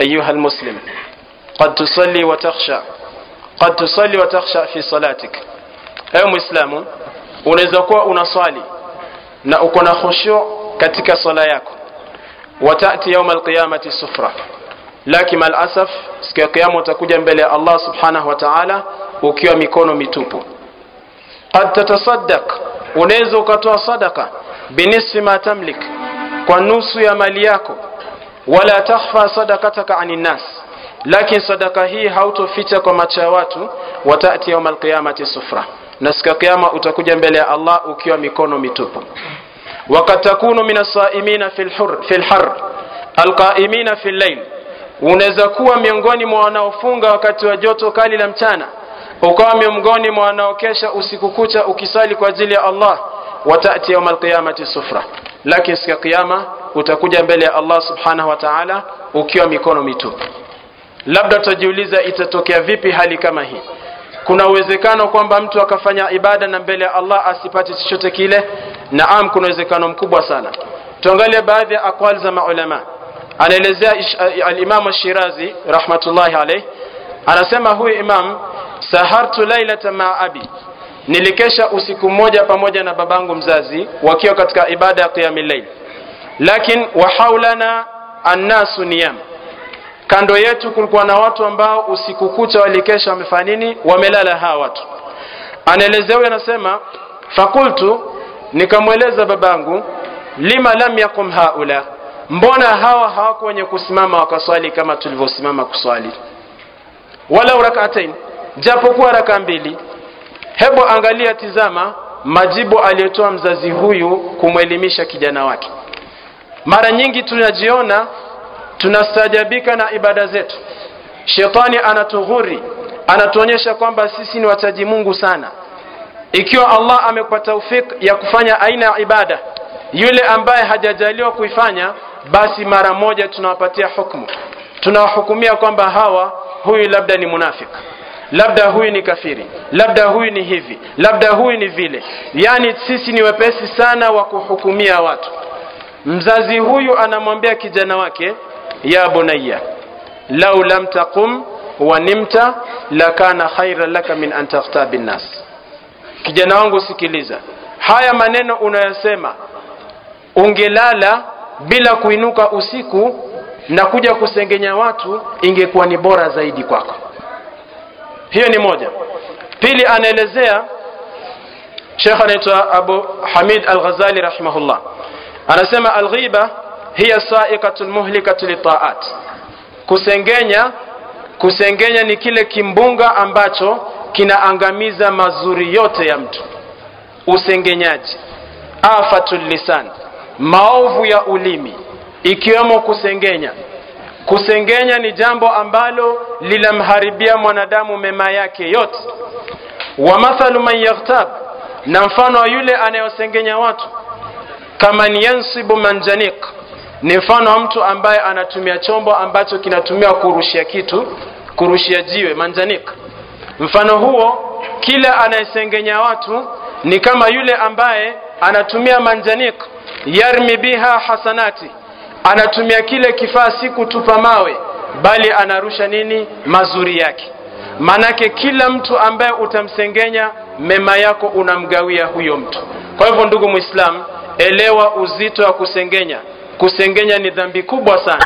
أيها المسلم قد تصلي وتخشى قد تصلي وتخشى في صلاتك. أيها المسلم ونزقوا ونصالي نأكون خشوع كتك صلاياك وتأتي يوم القيامة السفرة لكن الأسف سكي قيامة تكوجا مبلي الله سبحانه وتعالى وكيو ميكونو ميتوبو قد تتصدق ونزقوا صدقة بنصف ما تملك kwa nusu ya mali yako. Wala takhfa sadakataka ani nnas lakini sadaka hii hautoficha kwa macho ya watu watati yauma alqiyamati sufra. Na siku ya kiyama utakuja mbele ya allah ukiwa mikono mitupu. Wakad takunu min asaimina fi lhar alqaimina fi llail unaweza kuwa miongoni mwa wanaofunga wakati wa joto kali la mchana ukawa miongoni mwa wanaokesha usiku kucha ukisali kwa ajili ya allah watati yauma alqiyamati sufra. Lakini siku ya kiyama utakuja mbele ya allah subhanahu wa taala ukiwa mikono mitupu. Labda utajiuliza itatokea vipi hali kama hii? Kuna uwezekano kwamba mtu akafanya ibada na mbele ya allah asipate chochote kile? Naam kuna uwezekano mkubwa sana. Tuangalie baadhi ya aqwal za maulama. Anaelezea alimamu shirazi rahmatullahi alaih anasema huyu imam sahartu lailata maa abi. Nilikesha usiku mmoja pamoja na babangu mzazi wakiwa katika ibada ya qiyami llail lakin wa haulana annasu niyam. Kando yetu kulikuwa na watu ambao usiku kucha walikesha wamefanya nini? Wamelala hawa watu. Anaelezea huyo anasema fakultu nikamweleza babangu lima lam yakum haula? Mbona hawa hawako wenye kusimama wakaswali kama tulivyosimama kuswali? Walau rakatain japokuwa raka mbili. Hebu angalia tizama majibu aliyotoa mzazi huyu kumwelimisha kijana wake mara nyingi tunajiona tunastajabika na ibada zetu. Shetani anatughuri anatuonyesha kwamba sisi ni wachaji mungu sana. Ikiwa allah amekupa taufik ya kufanya aina ya ibada yule ambaye hajajaliwa kuifanya basi mara moja tunawapatia hukmu. Tunawahukumia kwamba hawa huyu labda ni munafik labda huyu ni kafiri labda huyu ni hivi labda huyu ni vile. Yaani sisi ni wepesi sana wa kuhukumia watu mzazi huyu anamwambia kijana wake ya bunayya lau lam taqum wa nimta lakana khairan laka min an takhtabi binnas kijana wangu sikiliza. Haya maneno unayosema ungelala bila kuinuka usiku na kuja kusengenya watu ingekuwa ni bora zaidi kwako. Hiyo ni moja. Pili anaelezea shekh anaitwa abu hamid al-ghazali rahimahullah anasema alghiba hiya saikatu lmuhlikatu litaat kusengenya kusengenya ni kile kimbunga ambacho kinaangamiza mazuri yote ya mtu. Usengenyaji afatul lisan maovu ya ulimi ikiwemo kusengenya. Kusengenya ni jambo ambalo linamharibia mwanadamu mema yake yote. Wa mathalu man yaghtab na mfano wa yule anayosengenya watu kama ni yansibu manjanik ni mfano wa mtu ambaye anatumia chombo ambacho kinatumiwa kurushia kitu kurushia jiwe manjanik. Mfano huo kila anayesengenya watu ni kama yule ambaye anatumia manjanik yarmi biha hasanati. Anatumia kile kifaa si kutupa mawe bali anarusha nini? Mazuri yake. Maanake kila mtu ambaye utamsengenya mema yako unamgawia huyo mtu. Kwa hivyo ndugu mwislamu elewa uzito wa kusengenya. Kusengenya ni dhambi kubwa sana